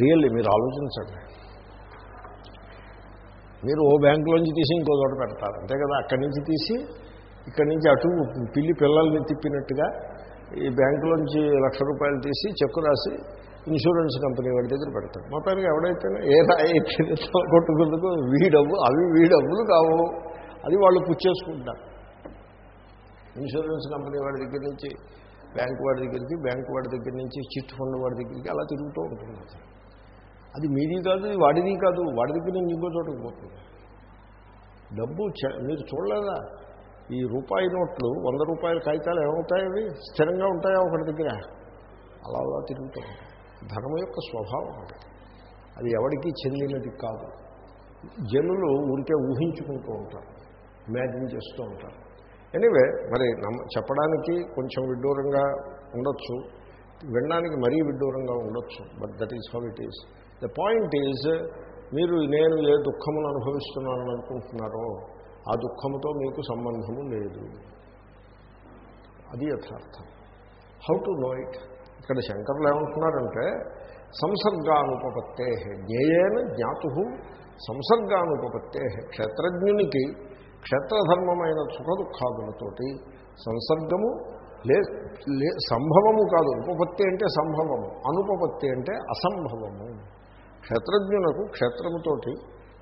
Really మీరు ఆలోచించండి. మీరు ఓ బ్యాంకులోంచి తీసి ఇంకో చోట పెడతారు. అంతే కదా అక్కడి నుంచి తీసి ఇక్కడి నుంచి అటు పిల్లి పిల్లల్ని తిప్పినట్టుగా ఈ బ్యాంకులోంచి లక్ష రూపాయలు తీసి చెక్కు రాసి ఇన్సూరెన్స్ కంపెనీ వాడి దగ్గర పెడతాడు మొత్తానికి పేరుగా ఎవడైతే ఏ రాయి కొట్టుకుందుకు డబ్బు అవి వీడవ్వులు కావు. అది వాళ్ళు పుచ్చేసుకుంటారు ఇన్సూరెన్స్ కంపెనీ వాడి దగ్గర నుంచి బ్యాంకు వాడి దగ్గరికి బ్యాంకు వాడి దగ్గర నుంచి చిట్ ఫండ్ వాడి దగ్గరికి అలా తిరుగుతూ ఉంటుంది. అది. మీది కాదు వాడిది కాదు. వాడి దగ్గర నుంచి ఇంకో చోటకి పోతుంది. డబ్బు చ- మీరు చూడలేదా? ఈ రూపాయి నోట్లు వంద రూపాయల కాగితాలు ఏమవుతాయి అవి? స్థిరంగా ఉంటాయా ఒకటి దగ్గర? అలా అలా తిరుగుతూ ఉంటాయి. ధర్మం యొక్క స్వభావం అది. అది ఎవరికి చెందినది కాదు. జనులు ఉంటే ఊహించుకుంటూ ఉంటారు. ఇమాజిన్ చేస్తూ ఉంటారు. ఎనీవే మరి నమ్మ చెప్పడానికి కొంచెం విడ్డూరంగా ఉండొచ్చు. వినడానికి మరీ విడ్డూరంగా ఉండొచ్చు. But that is how it is. The point is మీరు నేను ఏ దుఃఖమును అనుభవిస్తున్నానని అనుకుంటున్నారో ఆ దుఃఖముతో మీకు సంబంధము లేదు. అది యథార్థం. హౌ టు నో ఇట్ ఇక్కడ శంకర్లు ఏమంటున్నారంటే సంసర్గానుపపత్తే జ్ఞేయేన జ్ఞాతు సంసర్గానుపపత్తే క్షేత్రజ్ఞునికి క్షేత్రధర్మమైన సుఖ దుఃఖాదులతోటి సంసర్గము లే లే సంభవము కాదు. ఉపపత్తి అంటే సంభవము అనుపపత్తి అంటే అసంభవము. క్షేత్రజ్ఞునకు క్షేత్రముతోటి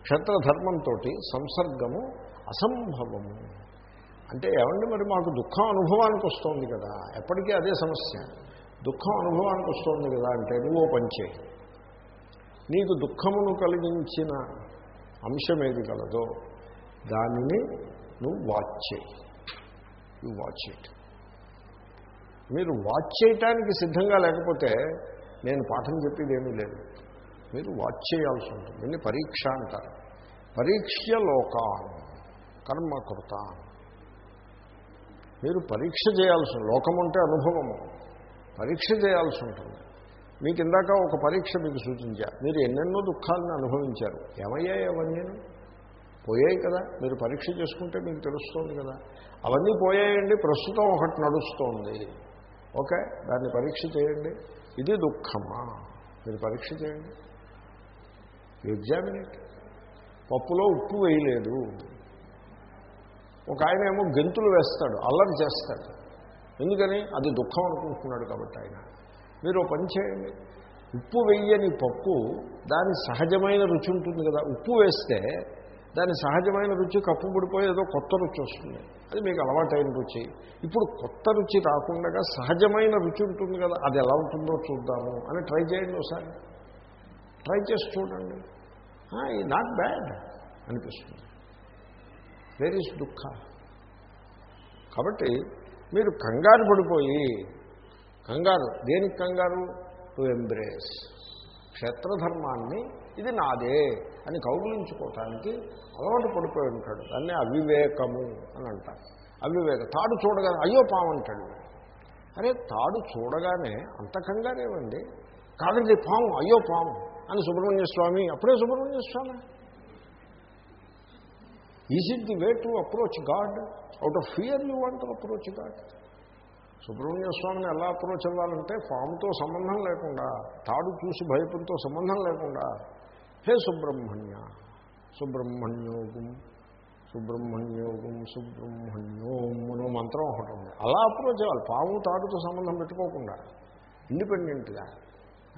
క్షేత్రధర్మంతో సంసర్గము అసంభవము. అంటే ఏమండి మరి మాకు దుఃఖం అనుభవానికి వస్తుంది కదా ఎప్పటికీ అదే సమస్య. దుఃఖం అనుభవానికి వస్తుంది కదా అంటే నువ్వు పంచే నీకు దుఃఖమును కలిగించిన అంశం ఏది కలదో దానిని నువ్వు వాచ్ చేయి. You watch it. మీరు వాచ్ చేయటానికి సిద్ధంగా లేకపోతే నేను పాఠం చెప్పేది ఏమీ లేదు. మీరు వాచ్ చేయాల్సి ఉంటుంది. దీన్ని పరీక్ష అంటారు. పరీక్ష లోకాన్ కర్మకృత మీరు పరీక్ష చేయాల్సి లోకం అంటే అనుభవము పరీక్ష చేయాల్సి ఉంటుంది. మీకు ఇందాక ఒక పరీక్ష మీకు సూచించా. మీరు ఎన్నెన్నో దుఃఖాలను అనుభవించారు. ఏమయ్యాయి అవన్నీ పోయాయి కదా. మీరు పరీక్ష చేసుకుంటే మీకు తెలుస్తుంది కదా. అవన్నీ పోయాయండి. ప్రస్తుతం ఒకటి నడుస్తోంది. ఓకే? దాన్ని పరీక్ష చేయండి. ఇది దుఃఖమా? మీరు పరీక్ష చేయండి. ఎగ్జామిన్ ఇట్ పప్పులో ఉప్పు వేయలేదు. ఒక ఆయన ఏమో గెంతులు వేస్తాడు అల్లరి చేస్తాడు. ఎందుకని? అది దుఃఖం అనుకుంటున్నాడు కాబట్టి ఆయన. మీరు పని చేయండి. ఉప్పు వెయ్యని పప్పు దాని సహజమైన రుచి ఉంటుంది కదా. ఉప్పు వేస్తే దాని సహజమైన రుచి కప్పు పడిపోయి ఏదో కొత్త రుచి వస్తుంది. అది మీకు అలవాటైన రుచి. ఇప్పుడు కొత్త రుచి రాకుండా సహజమైన రుచి ఉంటుంది కదా. అది ఎలా ఉంటుందో చూద్దాము అని ట్రై చేయండి ఒకసారి. ట్రై చేసి చూడండి. నాట్ బ్యాడ్ అనిపిస్తుంది. వేర్ ఈస్ దుఃఖ. కాబట్టి మీరు కంగారు పడిపోయి కంగారు దేనికి కంగారు? టు ఎంబ్రేస్ క్షేత్రధర్మాన్ని ఇది నాదే అని కౌగులించుకోవటానికి అలవాటు పడిపోయి ఉంటాడు. దాన్ని అవివేకము అని అంటారు. అవివేక తాడు చూడగానే అయ్యో పామంటాడు అరే తాడు చూడగానే అంత కంగారేమండి? కాదండి పాము అయ్యో పాము. అని సుబ్రహ్మణ్య స్వామి అప్పుడే Subrahmanya Swamy. Is it the way to approach God out of fear you want approach God Subrahmanya స్వామిని ఎలా అప్రోచ్ అవ్వాలంటే ఫామ్తో సంబంధం లేకుండా తాడు చూసి భయపంతో సంబంధం లేకుండా హే సుబ్రహ్మణ్య సుబ్రహ్మణ్యోగం సుబ్రహ్మణ్యోగం సుబ్రహ్మణ్యోం అనో మంత్రం ఒకటి ఉంది. అలా అప్రోచ్ అవ్వాలి. పాము తాడుతో సంబంధం పెట్టుకోకుండా ఇండిపెండెంట్గా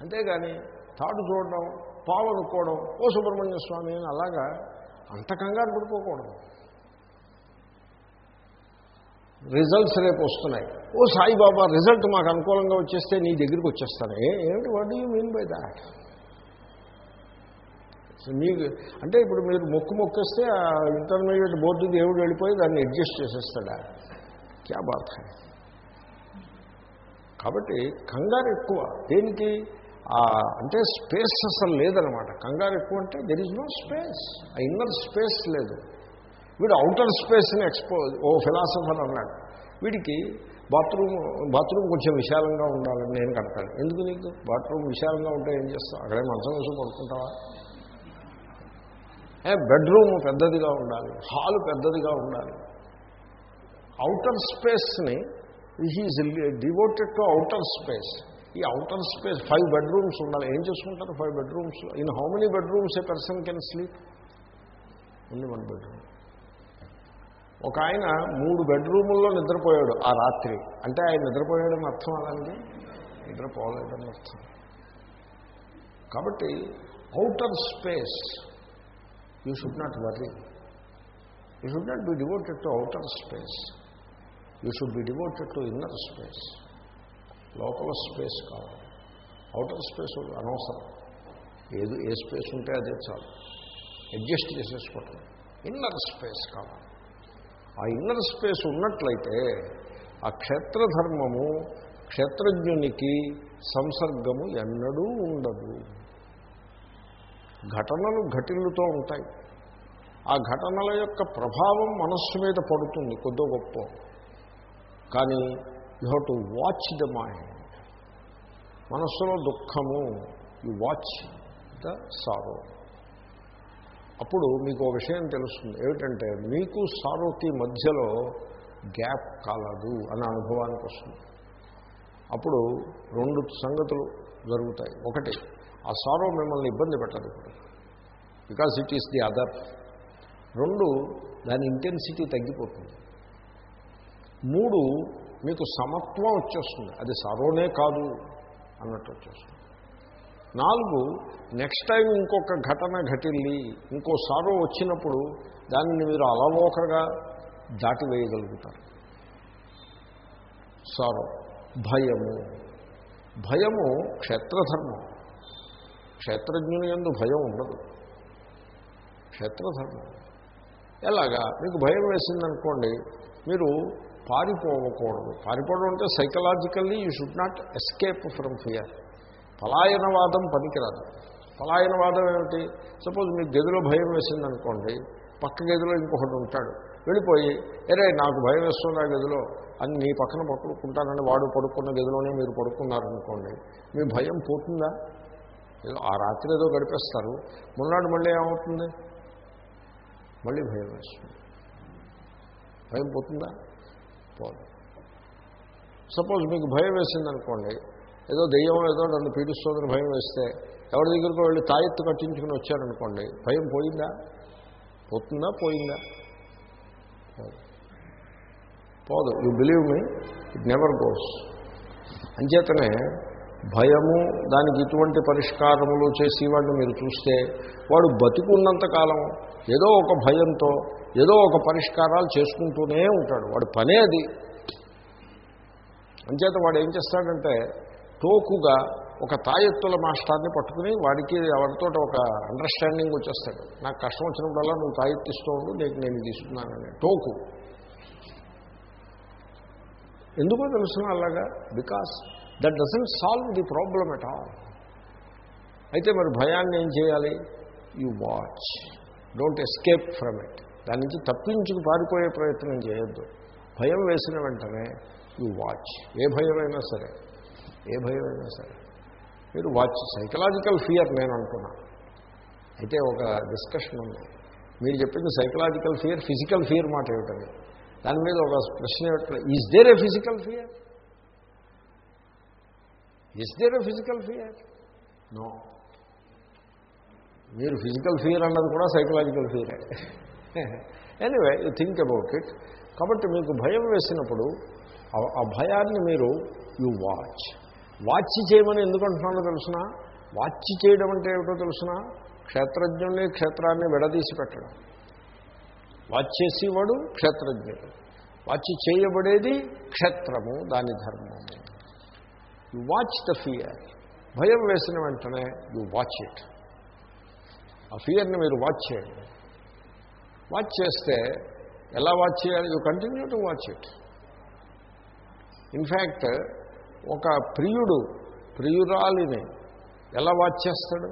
అంతేగాని తాడు చూడడం పావు అనుకోవడం ఓ సుబ్రహ్మణ్య స్వామి అని అలాగా అంత కంగారు పడిపోకూడదు. రిజల్ట్స్ రేపు వస్తున్నాయి. ఓ సాయిబాబా రిజల్ట్ మాకు అనుకూలంగా వచ్చేస్తే నీ దగ్గరికి వచ్చేస్తాను. ఏమిటి what you mean by that మీకు అంటే ఇప్పుడు మీరు మొక్కు మొక్కేస్తే ఆ ఇంటర్మీడియట్ బోర్డు దేవుడు వెళ్ళిపోయి దాన్ని అడ్జస్ట్ చేసేస్తాడా? క్యా బాధ కాబట్టి కంగారు ఎక్కువ. దేనికి? అంటే స్పేస్ అసలు లేదనమాట. కంగారు ఎక్కువ అంటే దెర్ ఇస్ నో స్పేస్ ఆ ఇన్నర్ స్పేస్ లేదు. వీడు అవుటర్ స్పేస్ని ఎక్స్పోజ్ ఓ ఫిలాసఫర్ అన్నాడు. వీడికి బాత్రూమ్ బాత్రూమ్ కొంచెం విశాలంగా ఉండాలని నేను కడతాను. ఎందుకు నీకు? బాత్రూమ్ విశాలంగా ఉంటే ఏం చేస్తావు? అక్కడే మంచం వేసి పడుకుంటావా? బెడ్రూమ్ పెద్దదిగా ఉండాలి. హాల్ పెద్దదిగా ఉండాలి. Outer స్పేస్ని he is devoted to outer space ఈ అవుటర్ స్పేస్ ఫైవ్ బెడ్రూమ్స్ ఉండాలి. ఏం చేసుకుంటారు five bedrooms? In how many bedrooms a person can sleep? ఉంది వన్ బెడ్రూమ్. ఒక ఆయన మూడు బెడ్రూముల్లో నిద్రపోయాడు ఆ రాత్రి. అంటే ఆయన నిద్రపోయాడని అర్థం అలాంటి నిద్రపోలేదని అర్థం. కాబట్టి outer space you should not worry. You should not be devoted to outer space. You should be devoted to inner space. లోపల స్పేస్ కావాలి. అవుటర్ స్పేస్ అనవసరం. ఏది ఏ స్పేస్ ఉంటే అదే చాలు. అడ్జస్ట్ చేసేసుకోవటం. ఇన్నర్ స్పేస్ కావాలి. ఆ ఇన్నర్ స్పేస్ ఉన్నట్లయితే ఆ క్షేత్రధర్మము క్షేత్రజ్ఞునికి సంసర్గము ఎన్నడూ ఉండదు. ఘటనలు ఘటిల్లుతో ఉంటాయి. ఆ ఘటనల యొక్క ప్రభావం మనస్సు మీద పడుతుంది కొద్దో గొప్ప. కానీ you have to watch the mind. మనస్సులో దుఃఖము యు వాచ్ ద సారో. అప్పుడు మీకు ఒక విషయం తెలుస్తుంది. ఏమిటంటే మీకు సారోకి మధ్యలో గ్యాప్ కాలదు అనే అనుభవానికి వస్తుంది. అప్పుడు రెండు సంగతులు జరుగుతాయి. ఒకటి ఆ సారో మిమ్మల్ని ఇబ్బంది పెట్టదు ఇప్పుడు. Because it is the other రెండు దాని ఇంటెన్సిటీ తగ్గిపోతుంది. మూడు మీకు సమత్వం వచ్చేస్తుంది. అది సారోనే కాదు అన్నట్టు వచ్చేస్తుంది. నాలుగు నెక్స్ట్ టైం ఇంకొక ఘటన ఘటిల్లి ఇంకో సారో వచ్చినప్పుడు దానిని మీరు అలవోకగా దాటివేయగలుగుతారు. సారో భయము. భయము క్షేత్రధర్మం. క్షేత్రజ్ఞుని ఎందు భయం ఉండదు. క్షేత్రధర్మం. ఎలాగా? మీకు భయం వేసిందనుకోండి మీరు పారిపోవకూడదు. పారిపోవడం అంటే psychologically you should not escape from fear పలాయనవాదం పనికిరాదు. పలాయనవాదం ఏమిటి? సపోజ్ మీకు గదిలో భయం వేసిందనుకోండి పక్క గదిలో ఇంకొకటి ఉంటాడు. వెళ్ళిపోయి ఎరే నాకు భయం వేస్తుంది ఆ గదిలో. అని మీ పక్కన పట్టుకుంటానని వాడు పడుకున్న గదిలోనే మీరు పడుకున్నారనుకోండి మీ భయం పోతుందా? ఏదో ఆ రాత్రి ఏదో గడిపేస్తారు. మొన్నాడు మళ్ళీ ఏమవుతుంది? మళ్ళీ భయం వేస్తుంది. భయం పోతుందా? పోదు సపోజ్ మీకు భయం వేసిందనుకోండి ఏదో దెయ్యం ఏదో నన్ను పీడిస్తుందని భయం వేస్తే ఎవరి దగ్గరకు వెళ్ళి తాయెత్తు కట్టించుకుని వచ్చారనుకోండి భయం పోయిందా? పోతుందా? పోయిందా? పోదు. You believe me it never goes అంచేతనే భయము దానికి ఇటువంటి పరిష్కారములు చేసేవాడిని మీరు చూస్తే వాడు బతికున్నంత కాలం ఏదో ఒక భయంతో ఏదో ఒక పరిష్కారాలు చేసుకుంటూనే ఉంటాడు. వాడు పనే అది. అంచేత వాడు ఏం చేస్తాడంటే టోకుగా ఒక తాయెత్తుల మాస్టర్ని పట్టుకుని వాడికి ఎవరితో ఒక అండర్స్టాండింగ్ వచ్చేస్తాడు. నాకు కష్టం వచ్చినప్పుడల్లా నువ్వు తాయెత్తిస్తూ ఉండు నీకు నేను తీసుకున్నానని టోకు ఎందుకో తెలుసిన అలాగా? Because that doesn't solve the problem at all అయితే మరి భయాన్ని ఏం చేయాలి? You watch don't escape from it దాని నుంచి తప్పించుకు పారిపోయే ప్రయత్నం చేయొద్దు. భయం వేసిన వెంటనే యు వాచ్ ఏ భయమైనా సరే. ఏ భయమైనా సరే. మీరు వాచ్ సైకలాజికల్ ఫియర్ నేను అంటున్నా అయితే ఒక డిస్కషన్ ఉంది. మీరు చెప్పింది సైకలాజికల్ ఫియర్ ఫిజికల్ ఫియర్ మాట ఏమిటని దాని మీద ఒక ప్రశ్న ఏమిటో is there a physical fear is there physical fear no మీరు ఫిజికల్ ఫియర్ అన్నది కూడా psychological ఫియరే anyway you think about it కాబట్టి మీకు భయం వేసినప్పుడు ఆ భయాన్ని మీరు యు వాచ్ వాచ్ చేయమని ఎందుకు అంటున్నానో తెలుసిన? వాచ్ చేయడం అంటే ఏమిటో తెలుసిన? క్షేత్రజ్ఞుల్ని క్షేత్రాన్ని విడదీసి పెట్టడం. వాచ్ చేసేవాడు క్షేత్రజ్ఞుడు. వాచ్ చేయబడేది క్షేత్రము దాని ధర్మము. You watch the fear. భయం వేసిన వెంటనే యు వాచ్ ఇట్. ఆ ఫియర్ని మీరు వాచ్ చేయండి. వాచ్ చేస్తే ఎలా వాచ్ చేయాలి? You continue to watch it. In fact ఒక ప్రియుడు ప్రియురాలిని ఎలా వాచ్ చేస్తాడు?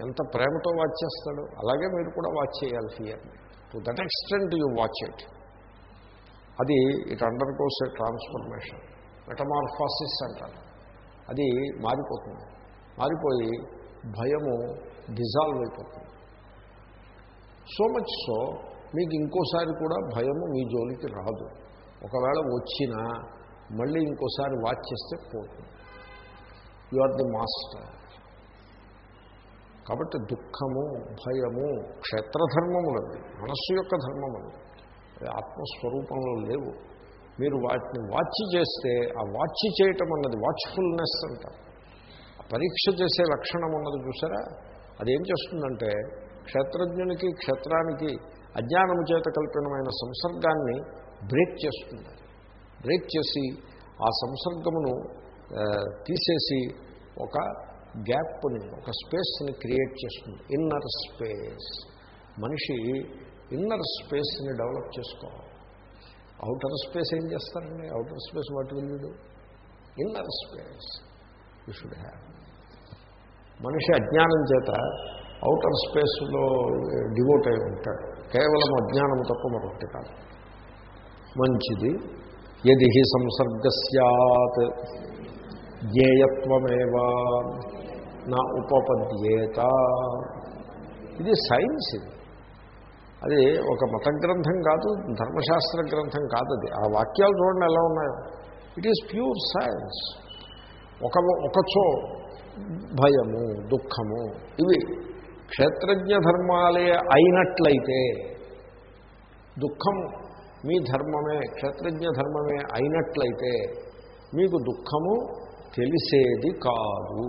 ఎంత ప్రేమతో వాచ్ చేస్తాడు? అలాగే మీరు కూడా వాచ్ చేయాలి ఫియర్ని. To that extent you watch it. అది it undergoes transformation. Metamorphosis అంటారు. అది మారిపోతుంది. మారిపోయి భయము డిజాల్వ్ అయిపోతుంది. సో మచ్ సో మీకు ఇంకోసారి కూడా భయము మీ జోలికి రాదు. ఒకవేళ వచ్చినా మళ్ళీ ఇంకోసారి వాచ్ చేస్తే పోతుంది. You are the master. కాబట్టి దుఃఖము భయము క్షేత్రధర్మములవి మనస్సు యొక్క ధర్మములు అవి ఆత్మస్వరూపంలో లేవు. మీరు వాటిని వాచ్ చేస్తే ఆ వాచ్ చేయటం అన్నది వాచ్ఫుల్నెస్ అంటారు. పరీక్ష చేసే లక్షణం ఉన్నది చూసారా? అదేం చేస్తుందంటే క్షేత్రజ్ఞునికి క్షేత్రానికి అజ్ఞానము చేత కల్పినమైన సంసర్గాన్ని బ్రేక్ చేస్తుంది. బ్రేక్ చేసి ఆ సంసర్గమును తీసేసి ఒక గ్యాప్ని ఒక స్పేస్ని క్రియేట్ చేస్తుంది. ఇన్నర్ స్పేస్ మనిషి ఇన్నర్ స్పేస్ని డెవలప్ చేసుకోవాలి. అవుటర్ స్పేస్ ఏం చేస్తారండి? అవుటర్ స్పేస్ వాటి వీడు inner space you should have. మనిషి అజ్ఞానం చేత అవుటర్ స్పేస్లో డివోట్ అయి ఉంటాడు. కేవలం అజ్ఞానం తప్ప మరొకటి కాదు. మంచిది ఎది హి సంసర్గ సత్ జ్ఞేయత్వమేవా నా ఉపపద్యేత. ఇది సైన్స్ ఇది అది ఒక మత గ్రంథం కాదు ధర్మశాస్త్ర గ్రంథం కాదు అది. ఆ వాక్యాలు చూడండి ఎలా ఉన్నాయో. ఇట్ ఈస్ ప్యూర్ సైన్స్ ఒక ఒకచో భయము దుఃఖము ఇవి క్షేత్రజ్ఞ ధర్మాలే అయినట్లయితే దుఃఖం మీ ధర్మమే క్షేత్రజ్ఞ ధర్మమే అయినట్లయితే మీకు దుఃఖము తెలిసేది కాదు.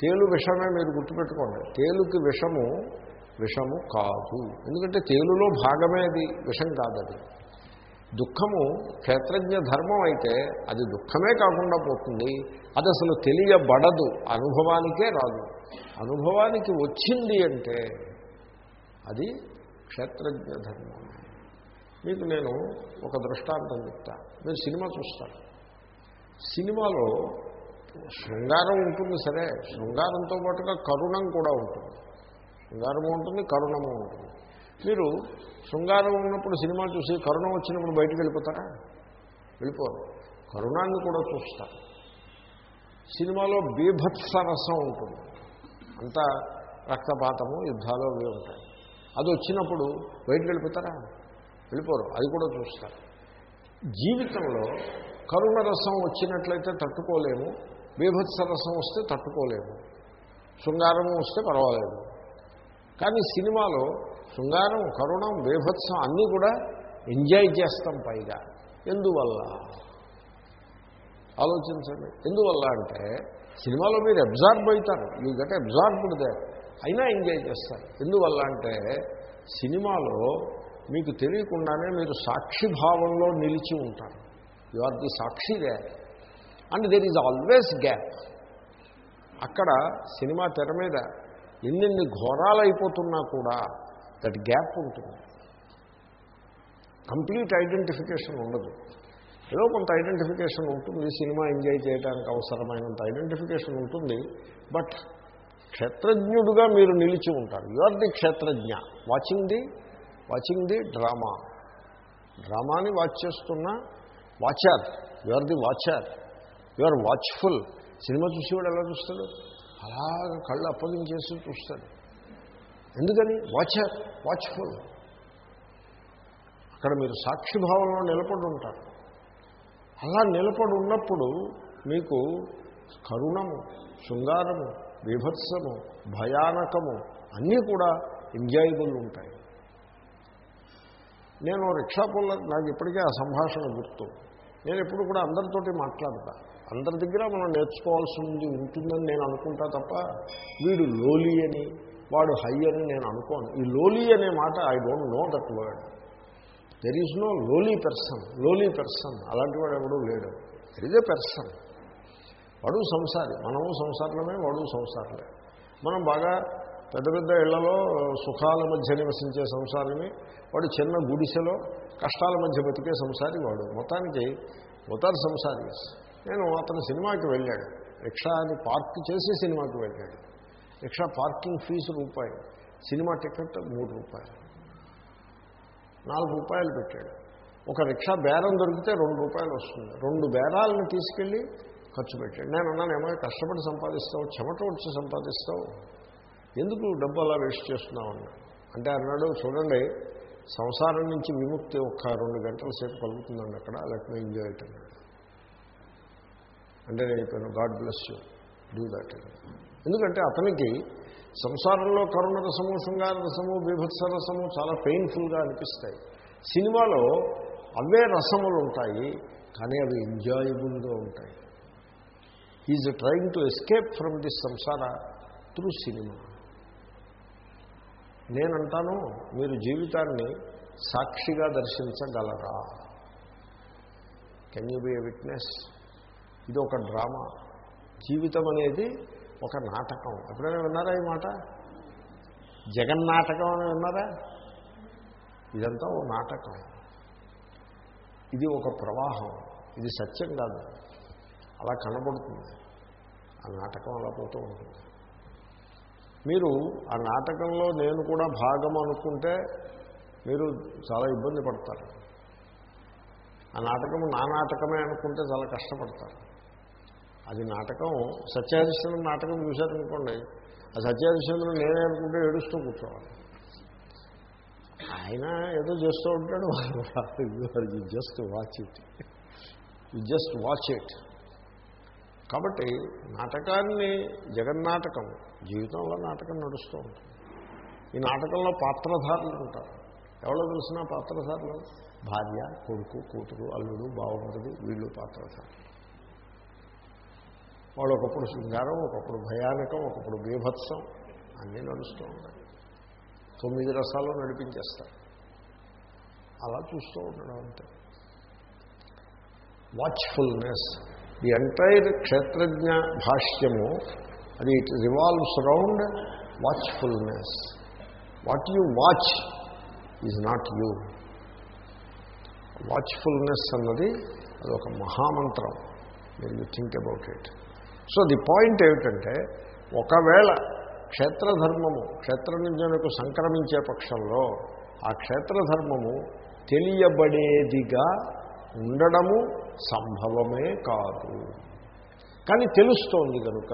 తేలు విషమే మీరు గుర్తుపెట్టుకోండి. తేలుకి విషము విషము కాదు. ఎందుకంటే తేలులో భాగమే అది విషం కాదది. దుఃఖము క్షేత్రజ్ఞ ధర్మం అయితే అది దుఃఖమే కాకుండా పోతుంది. అది అసలు తెలియబడదు. అనుభవానికే రాదు. అనుభవానికి వచ్చింది అంటే అది క్షేత్రజ్ఞ ధర్మం. మీకు నేను ఒక దృష్టాంతం చెప్తా. మీరు సినిమా చూస్తారు. సినిమాలో శృంగారం ఉంటుంది సరే. శృంగారంతో పాటుగా కరుణం కూడా ఉంటుంది. శృంగారము ఉంటుంది కరుణము ఉంటుంది. మీరు శృంగారం ఉన్నప్పుడు సినిమా చూసి కరుణం వచ్చినప్పుడు బయటికి వెళ్ళిపోతారా? వెళ్ళిపోరు. కరుణాన్ని కూడా చూస్తారు. సినిమాలో బీభత్సరసం ఉంటుంది. అంతా రక్తపాతము యుద్ధాలు అవి ఉంటాయి. అది వచ్చినప్పుడు బయటికి వెళ్ళిపోతారా? వెళ్ళిపోరు. అది కూడా చూస్తారు. జీవితంలో కరుణ రసం వచ్చినట్లయితే తట్టుకోలేము. బీభత్స రసం వస్తే తట్టుకోలేము. శృంగారము వస్తే పర్వాలేదు. కానీ సినిమాలో శృంగారం కరుణం వేభత్సం అన్నీ కూడా ఎంజాయ్ చేస్తాం పైగా. ఎందువల్ల? ఆలోచించండి. ఎందువల్ల అంటే సినిమాలో మీరు అబ్జార్బ్ అవుతారు. You got absorbed there. అయినా ఎంజాయ్ చేస్తారు. ఎందువల్ల అంటే సినిమాలో మీకు తెలియకుండానే మీరు సాక్షిభావంలో నిలిచి ఉంటారు. You are the sakshi there. And there is always gap. అక్కడ సినిమా తెర మీద ఎన్నెన్ని ఘోరాలు అయిపోతున్నా కూడా దట్ గ్యాప్ ఉంటుంది. కంప్లీట్ ఐడెంటిఫికేషన్ ఉండదు. ఏదో కొంత ఐడెంటిఫికేషన్ ఉంటుంది సినిమా ఎంజాయ్ చేయడానికి అవసరమైనంత ఐడెంటిఫికేషన్ ఉంటుంది బట్ క్షేత్రజ్ఞుడుగా మీరు నిలిచి ఉంటారు. యు ఆర్ ది క్షేత్రజ్ఞ. Watching the watching the drama. డ్రామాని watch చేస్తున్న watcher you are the watcher. You are watchful. Cinema చూసేవాడు ఎలా చూస్తాడు? అలాగ కళ్ళు అప్పగించేసి చూస్తాడు. ఎందుకని? వాచర్ వాచ్ఫుల్ అక్కడ మీరు సాక్షిభావంలో నిలబడి ఉంటారు. అలా నిలబడి ఉన్నప్పుడు మీకు కరుణము శృంగారము విభత్సము భయానకము అన్నీ కూడా ఎంజాయబుల్ ఉంటాయి. నేను రిక్షా పుల్ల నాకు ఇప్పటికే ఆ సంభాషణ గుర్తు. నేను ఎప్పుడు కూడా అందరితోటి మాట్లాడతాను అందరి దగ్గర మనం నేర్చుకోవాల్సింది ఉంటుందని నేను అనుకుంటా తప్ప వీడు లోలీ అని వాడు హై అని నేను అనుకోను. ఈ లోలీ అనే మాట I don't know that word there is no lowly person lowly person అలాంటి వాడు ఎవడూ లేడు. దెర్ ఇజ్ ఏ వాడు సంసారి. మనము సంసారమే వాడు సంసారమే మనం బాగా పెద్ద పెద్ద ఇళ్ళలో సుఖాల మధ్య నివసించే సంసారమే వాడు చిన్న గుడిసెలో కష్టాల మధ్య బతికే సంసారి వాడు. మొత్తానికి మొత్తాన్ని సంసారి. నేను అతను సినిమాకి వెళ్ళాడు. రిక్షాని పార్క్ చేసి సినిమాకి వెళ్ళాడు. రిక్షా పార్కింగ్ ఫీజు రూపాయి. సినిమా టికెట్ మూడు రూపాయలు. నాలుగు రూపాయలు పెట్టాడు. ఒక రిక్షా బేరం దొరికితే రెండు రూపాయలు వస్తుంది. రెండు బేరాలను తీసుకెళ్ళి ఖర్చు పెట్టాడు. నేను అన్నాను ఏమైనా కష్టపడి సంపాదిస్తావు చెమట వచ్చి సంపాదిస్తావు? ఎందుకు డబ్బు అలా వేస్ట్ చేస్తున్నావు? అన్నా అంటే అన్నాడు చూడండి సంసారం నుంచి విముక్తి ఒక్క రెండు గంటల సేపు కలుగుతుందండి అక్కడ. లెట్ మీ ఎంజాయ్ ఇట్ అన్నాడు. అంటే నేను చెప్పాను God bless you do that ఎందుకంటే అతనికి సంసారంలో కరుణ రసము శృంగార రసము బీభత్స రసము చాలా పెయిన్ఫుల్గా అనిపిస్తాయి. సినిమాలో అవే రసములు ఉంటాయి కానీ అవి ఎంజాయబుల్గా ఉంటాయి. Is trying to escape from this సంసార త్రూ సినిమా నేనంటాను మీరు జీవితాన్ని సాక్షిగా దర్శించగలరా? Can you be a witness ఇది ఒక డ్రామా. జీవితం అనేది ఒక నాటకం. ఎప్పుడైనా విన్నారా ఈ మాట? జగన్నాటకం అని విన్నారా? ఇదంతా ఓ నాటకం. ఇది ఒక ప్రవాహం. ఇది సత్యం కాదు. అలా కనబడుతుంది. ఆ నాటకం అలా పోతూ ఉంటుంది. మీరు ఆ నాటకంలో నేను కూడా భాగం అనుకుంటే మీరు చాలా ఇబ్బంది పడతారు. ఆ నాటకం నా నాటకమే అనుకుంటే చాలా కష్టపడతారు. అది నాటకం సత్యాధిష్ఠానం నాటకం చూశారనుకోండి ఆ సత్యాధిష్ఠానం నేనే అనుకుంటే ఏడుస్తూ కూర్చోవాలి. ఆయన ఏదో చేస్తూ ఉంటాడు you just watch it you just watch it కాబట్టి నాటకాన్ని జగన్నాటకం జీవితంలో నాటకం నడుస్తూ ఉంటుంది. ఈ నాటకంలో పాత్రధారులు ఉంటారు. ఎవరో తెలిసిన పాత్రధారులు? భార్య కొడుకు కూతురు అల్లుడు బావమరుడు వీళ్ళు పాత్రధారులు. వాళ్ళు ఒకప్పుడు శృంగారం ఒకప్పుడు భయానకం ఒకప్పుడు బీభత్సం అన్నీ నడుస్తూ ఉంటాయి. తొమ్మిది రసాలు నడిపించేస్తారు. అలా చూస్తూ ఉండడం అంతే. వాచ్ఫుల్నెస్ ది ఎంటైర్ క్షేత్రజ్ఞ భాష్యము అది it revolves round watchfulness what you watch is not you watchfulness అన్నది అది ఒక మహామంత్రం. మీరు you think about it so the point ఏమిటంటే ఒకవేళ క్షేత్రధర్మము క్షేత్రనిజనకు సంక్రమించే పక్షంలో ఆ క్షేత్రధర్మము తెలియబడేదిగా ఉండడము సంభవమే కాదు. కానీ తెలుస్తోంది కనుక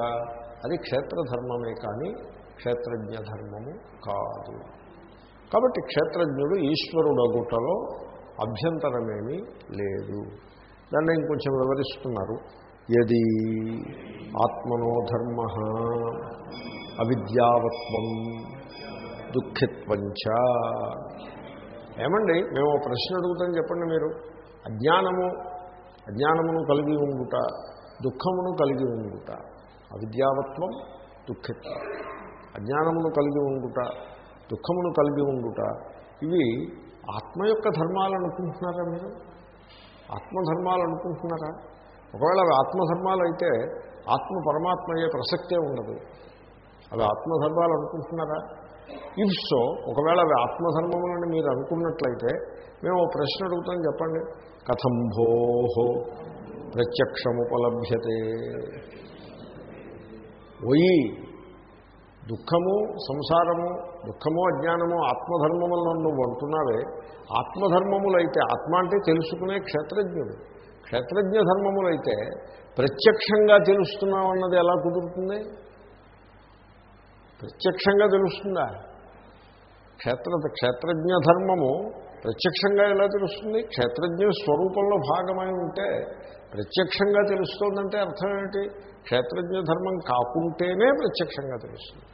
అది క్షేత్రధర్మమే కానీ క్షేత్రజ్ఞ ధర్మము కాదు. కాబట్టి క్షేత్రజ్ఞుడు ఈశ్వరుడగుటలో అభ్యంతరమేమీ లేదు. దాన్ని ఇంకొంచెం వివరిస్తున్నారు. యది ఆత్మనో ధర్మ అవిద్యావత్వం దుఃఖిత్వంచ. ఏమండి మేము ప్రశ్న అడుగుతాం చెప్పండి మీరు. అజ్ఞానము అజ్ఞానమును కలిగి ఉండుట దుఃఖమును కలిగి ఉండుట అవిద్యావత్వం దుఃఖిత్వం. అజ్ఞానమును కలిగి ఉండుట దుఃఖమును కలిగి ఉండుట ఇవి ఆత్మ యొక్క ధర్మాలు అనుకుంటున్నారా మీరు? ఆత్మధర్మాలు అనుకుంటున్నారా? ఒకవేళ అవి ఆత్మధర్మాలు అయితే ఆత్మ పరమాత్మ అయ్యే ప్రసక్తే ఉండదు. అవి ఆత్మధర్మాలు అనుకుంటున్నారా? ఇఫ్ సో ఒకవేళ అవి ఆత్మధర్మములని మీరు అనుకున్నట్లయితే మేము ఓ ప్రశ్న అడుగుతాం చెప్పండి. కథం భోహో ప్రత్యక్షముపలభ్యతే. ఒయి దుఃఖము సంసారము దుఃఖము అజ్ఞానము ఆత్మధర్మములను నువ్వు అంటున్నావే ఆత్మధర్మములైతే ఆత్మ అంటే తెలుసుకునే క్షేత్రజ్ఞుడు. క్షేత్రజ్ఞ ధర్మములైతే ప్రత్యక్షంగా తెలుస్తున్నాం అన్నది ఎలా కుదురుతుంది? ప్రత్యక్షంగా తెలుస్తుందా? క్షేత్ర క్షేత్రజ్ఞ ధర్మము ప్రత్యక్షంగా ఎలా తెలుస్తుంది? క్షేత్రజ్ఞ స్వరూపంలో భాగమై ఉంటే ప్రత్యక్షంగా తెలుస్తోందంటే అర్థం ఏమిటి? క్షేత్రజ్ఞ ధర్మం కాకుంటేనే ప్రత్యక్షంగా తెలుస్తుంది.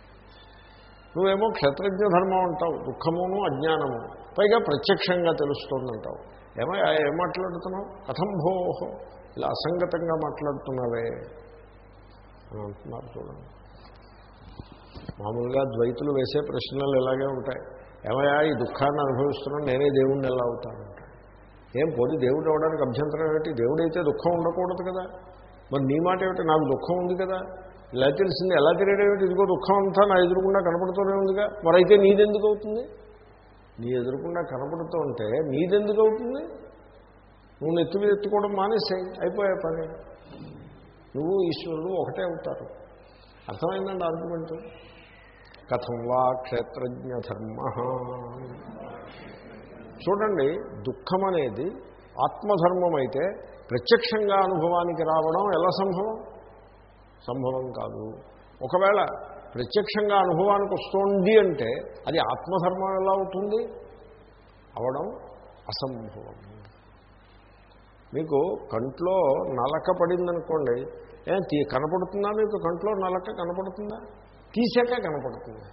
నువ్వేమో క్షేత్రజ్ఞ ధర్మం అంటావు దుఃఖమును అజ్ఞానము పైగా ప్రత్యక్షంగా తెలుస్తోందంటావు. ఏమో ఏం మాట్లాడుతున్నావు? కథం భోహో ఇలా అసంగతంగా మాట్లాడుతున్నావే అని అంటున్నారు చూడండి. మామూలుగా ద్వైతులు వేసే ప్రశ్నలు ఇలాగే ఉంటాయి. ఏమయ్యా ఈ దుఃఖాన్ని అనుభవిస్తున్నాను నేనే దేవుణ్ణి ఎలా అవుతాను ఏం పోనీ దేవుడు అవడానికి అభ్యంతరం ఏమిటి దేవుడైతే దుఃఖం ఉండకూడదు కదా. మరి నీ మాట ఏమిటి? నాకు దుఃఖం ఉంది కదా. ఇలా తెలిసింది ఎలా తెలియడం ఏమిటి? ఇదిగో దుఃఖం అంతా నా ఎదురుకుండా కనపడుతూనే ఉందిగా. మరైతే నీదెందుకు అవుతుంది? నీ ఎదురుకుండా కనపడుతూ ఉంటే నీదెందుకు అవుతుంది? నువ్వు నెత్తి మీద ఎత్తుకోవడం మానేసే అయిపోయే పని. నువ్వు ఈశ్వరుడు ఒకటే అవుతారు. అర్థమైందండి ఆర్గ్యుమెంట్? కథం వా క్షేత్రజ్ఞ ధర్మ చూడండి దుఃఖం అనేది ఆత్మధర్మం అయితే ప్రత్యక్షంగా అనుభవానికి రావడం ఎలా సంభవం? సంభవం కాదు. ఒకవేళ ప్రత్యక్షంగా అనుభవానికి వస్తోంది అంటే అది ఆత్మధర్మం ఎలా అవుతుంది? అవడం అసంభవం. మీకు కంట్లో నలక పడిందనుకోండి ఏం తీ కనపడుతుందా మీకు? కంట్లో నలక కనపడుతుందా? తీసాక కనపడుతుంది.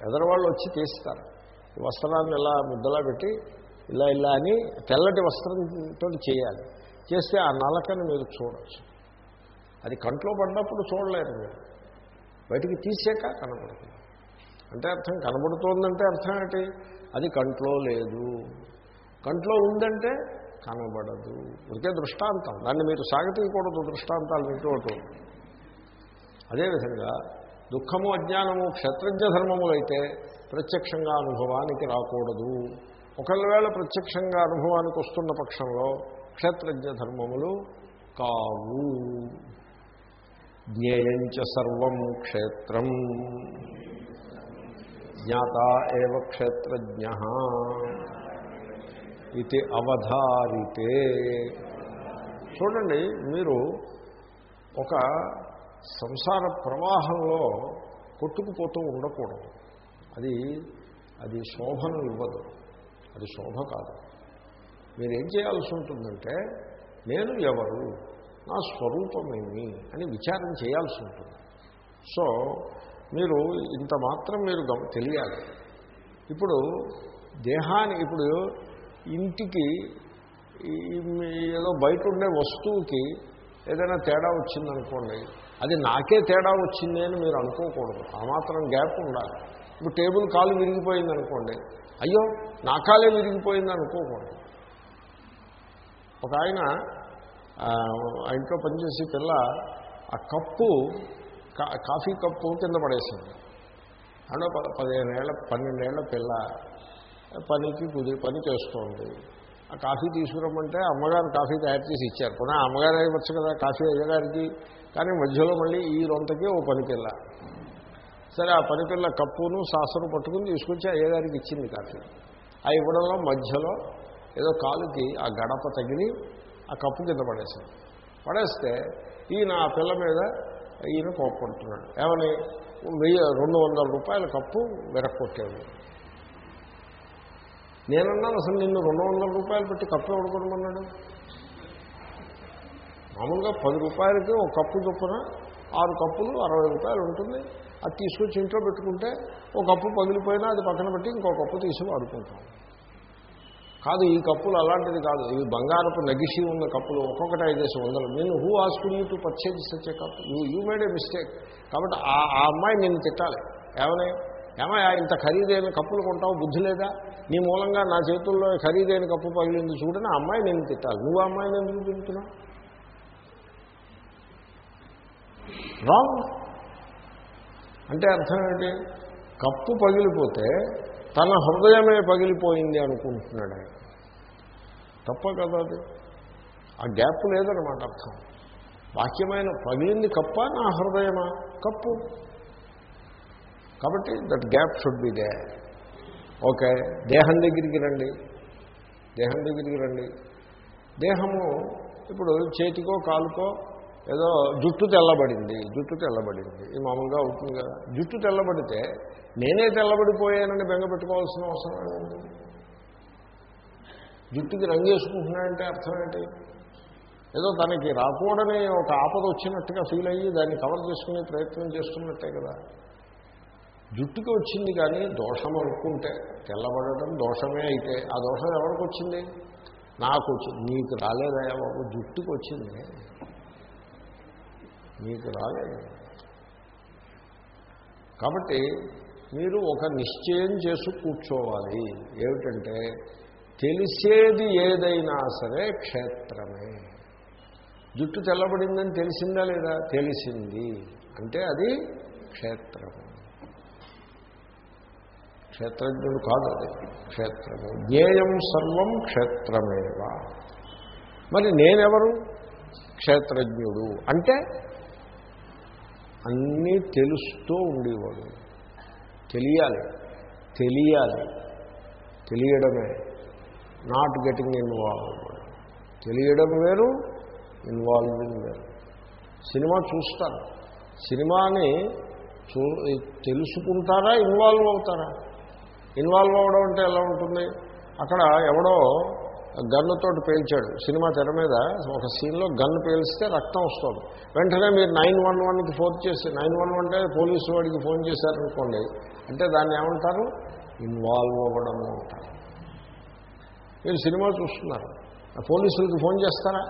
ఎదరవాళ్ళు వచ్చి తీస్తారు. వస్త్రాన్ని ఇలా ముద్దలా పెట్టి ఇలా ఇలా అని తెల్లటి వస్త్రంతో చేయాలి. చేస్తే ఆ నలకని మీరు చూడవచ్చు అది కంట్లో పడినప్పుడు చూడలేరు మీరు. బయటికి తీసాక కనపడుతుంది. అంటే అర్థం కనబడుతోందంటే అర్థం ఏంటి? అది కంట్లో లేదు. కంట్లో ఉందంటే కనబడదు. ఇంకే దృష్టాంతం. దాన్ని మీరు సాగతీయకూడదు దృష్టాంతాలు వింటూ అదేవిధంగా దుఃఖము అజ్ఞానము క్షత్రజ్ఞ ధర్మములైతే ప్రత్యక్షంగా అనుభవానికి రాకూడదు. ఒకవేళ ప్రత్యక్షంగా అనుభవానికి వస్తున్న పక్షంలో క్షేత్రజ్ఞ ధర్మములు కావు. జ్ఞేయం సర్వం క్షేత్రం. జ్ఞాత ఏవ క్షేత్రజ్ఞ ఇది అవధారితే. చూడండి మీరు ఒక సంసార ప్రవాహంలో కొట్టుకుపోతూ ఉండకూడదు. అది అది శోభను ఇవ్వదు. అది శోభ కాదు. మీరేం చేయాల్సి ఉంటుందంటే నేను ఎవరు? నా స్వరూపమేమి అని విచారం చేయాల్సి ఉంటుంది. సో మీరు ఇంత మాత్రం మీరు గమ తెలియాలి. ఇప్పుడు దేహాన్ని ఇప్పుడు ఇంటికి ఏదో బయట ఉండే వస్తువుకి ఏదైనా తేడా వచ్చిందనుకోండి అది నాకే తేడా వచ్చింది అని మీరు అనుకోకూడదు. ఆ మాత్రం గ్యాప్ ఉండాలి. ఇప్పుడు టేబుల్ కాలు విరిగిపోయింది అనుకోండి అయ్యో నా కాలే విరిగిపోయింది అనుకోకూడదు ఒక ఆయన ఆ, ఇంట్లో పనిచేసే పిల్ల ఆ కప్పు కాఫీ కప్పు కింద పడేసింది. అంటే పద పదిహేనేళ్ళ పన్నెండేళ్ళ పిల్ల పనికి కుది పని చేస్తోంది. ఆ కాఫీ తీసుకురమ్మంటే అమ్మగారు కాఫీ తయారు చేసి ఇచ్చారు. పునః అమ్మగారు ఇవ్వచ్చు కదా కాఫీ అయ్యగారికి. కానీ మధ్యలో మళ్ళీ ఈ రొంతకి ఓ పనిపిల్ల. సరే ఆ పనిపిల్ల కప్పును సాసను పట్టుకుని తీసుకొచ్చి అయ్యగారికి ఇచ్చింది కాఫీ. ఆ ఇవ్వడంలో మధ్యలో ఏదో కాలుకి ఆ గడప తగిలి ఆ కప్పు కింద పడేశాడు. పడేస్తే ఈయన ఆ పిల్ల మీద ఈయన కోప్పడుతున్నాడు. ఏమని? వెయ్యి రెండు వందల రూపాయల కప్పు వెరక్కొట్టాడు నేనన్నాను అసలు నిన్ను రెండు వందల రూపాయలు పెట్టి కప్పు ఎవడుకోమన్నాడు మామూలుగా పది రూపాయలకి ఒక కప్పు చొప్పున ఆరు కప్పులు అరవై రూపాయలు ఉంటుంది. అది తీసుకొచ్చి ఇంట్లో పెట్టుకుంటే ఒక కప్పు పగిలిపోయినా అది పక్కన పెట్టి ఇంకో కప్పు తీసి వాడుకుంటాం. కాదు ఈ కప్పులు అలాంటిది కాదు. ఇవి బంగారపు నగిసి ఉన్న కప్పులు ఒక్కొక్కటి ఐదేసి వందలు. నేను who asked you to purchase such cup you you made a mistake కాబట్టి ఆ ఆ అమ్మాయి నేను తిట్టాలి. ఏమని? ఏమయ్యా ఇంత ఖరీదైన కప్పులు కొంటావు? బుద్ధి లేదా? నీ మూలంగా నా చేతుల్లో ఖరీదైన కప్పు పగిలింది చూడని అమ్మాయి నేను తిట్టాలి. నువ్వు అమ్మాయిని ఎందుకు తింటున్నావు రాంగ్ అంటే అర్థం ఏంటి? కప్పు పగిలిపోతే తన హృదయమే పగిలిపోయింది అనుకుంటున్నాడు ఆయన. తప్ప కదా అది? ఆ గ్యాప్ లేదనమాట అర్థం. వాక్యమైన పగిలింది కప్ప నా హృదయమా? కప్పు. కాబట్టి that gap should be there. Okay దేహం దగ్గరికి రండి. దేహం దగ్గరికి రండి. దేహము ఇప్పుడు చేతికో కాలుకో ఏదో జుట్టు తెల్లబడింది. జుట్టు తెల్లబడింది. ఇది మామూలుగా అవుతుంది కదా. జుట్టు తెల్లబడితే నేనే తెల్లబడిపోయానని బెంగ పెట్టుకోవాల్సిన అవసరం జుట్టుకి రంగేసుకుంటున్నాడంటే అర్థం ఏంటి? ఏదో తనకి రాకూడని ఒక ఆపద వచ్చినట్టుగా ఫీల్ అయ్యి దాన్ని కవర్ చేసుకునే ప్రయత్నం చేస్తున్నట్టే కదా. జుట్టుకి వచ్చింది కానీ దోషం అనుకుంటే తెల్లబడటం దోషమే అయితే ఆ దోషం ఎవరికి వచ్చింది? నాకు వచ్చింది నీకు రాలేదయా బాబు? జుట్టుకి వచ్చింది. మీకు రాలేదు. కాబట్టి మీరు ఒక నిశ్చయం చేసి కూర్చోవాలి. ఏమిటంటే తెలిసేది ఏదైనా సరే క్షేత్రమే. జుట్టు తెల్లబడిందని తెలిసిందా లేదా? తెలిసింది. అంటే అది క్షేత్రము క్షేత్రజ్ఞుడు కాదు అది. క్షేత్రము. జ్ఞేయం సర్వం క్షేత్రమేవా. మరి నేనెవరు? క్షేత్రజ్ఞుడు. అంటే అన్నీ తెలుస్తూ ఉండేవాడు. తెలియాలి. తెలియాలి. తెలియడమే. Not getting involve. తెలియడం వేరు ఇన్వాల్వింగ్ వేరు. సినిమా చూస్తారు. సినిమాని చూ తెలుసుకుంటారా ఇన్వాల్వ్ అవుతారా? ఇన్వాల్వ్ అవ్వడం అంటే ఎలా ఉంటుంది? అక్కడ ఎవడో గన్నుతోటి పేల్చాడు. సినిమా తెర మీద ఒక సీన్లో గన్ను పేలిస్తే రక్తం వస్తుంది. వెంటనే మీరు నైన్ వన్ వన్కి ఫోన్ చేసి నైన్ వన్ వన్ అంటే పోలీసు వాడికి ఫోన్ చేశారనుకోండి అంటే దాన్ని ఏమంటారు? ఇన్వాల్వ్ అవ్వడము అంటారు. మీరు సినిమా చూస్తున్నారు పోలీసులకు ఫోన్ చేస్తారా?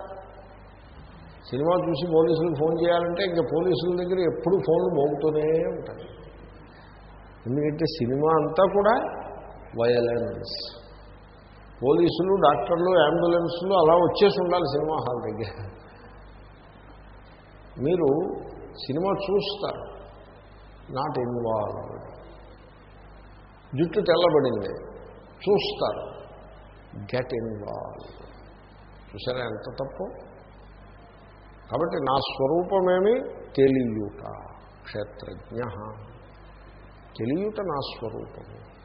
సినిమా చూసి పోలీసులకు ఫోన్ చేయాలంటే ఇంకా పోలీసుల దగ్గర ఎప్పుడు ఫోన్లు మోగుతూనే ఉంటాయి ఎందుకంటే సినిమా అంతా కూడా వయలెన్స్ పోలీసులు డాక్టర్లు అంబులెన్స్లు అలా వచ్చేసి ఉండాలి సినిమా హాల్ దగ్గర. మీరు సినిమా చూస్తారు. నాట్ ఇన్వాల్వ్ జుట్టు తెల్లబడింది. చూస్తారు. గెట్ ఇన్వాల్వ్ చూసారా ఎంత తప్పు? కాబట్టి నా స్వరూపమేమి? తెలియుట క్షేత్రజ్ఞ. తెలియుట నా స్వరూపము.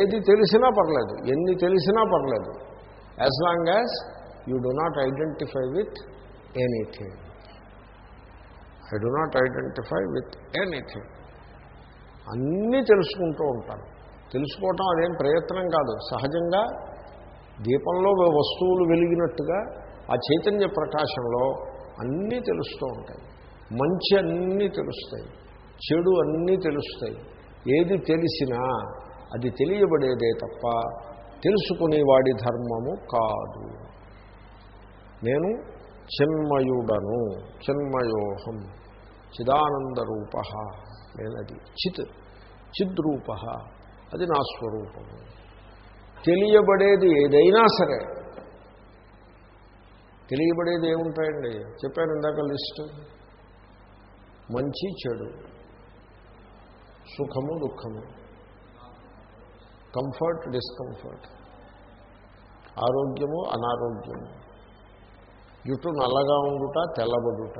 ఏది తెలిసినా పర్లేదు ఎన్ని తెలిసినా పర్లేదు. As long as you do not identify with anything I do not identify with anything అన్నీ తెలుసుకుంటూ ఉంటాను. తెలుసుకోవటం అదేం ప్రయత్నం కాదు. సహజంగా దీపంలో వస్తువులు వెలిగినట్టుగా ఆ చైతన్య ప్రకాశంలో అన్నీ తెలుస్తూ ఉంటాయి. మంచి అన్నీ తెలుస్తాయి. చెడు అన్నీ తెలుస్తాయి. ఏది తెలిసినా అది తెలియబడేదే తప్ప తెలుసుకునేవాడి ధర్మము కాదు. నేను చిన్మయుడను చిన్మయోహం చిదానందరూప నేనది చిత్ చిద్రూప. అది నా స్వరూపము. తెలియబడేది ఏదైనా సరే. తెలియబడేది ఏముంటాయండి? చెప్పాను ఇందాక లిస్టు. మంచి చెడు. సుఖము దుఃఖము. Comfort discomfort. ఆరోగ్యము అనారోగ్యము. జుట్టు నల్లగా ఉండుట తెల్లబడుట.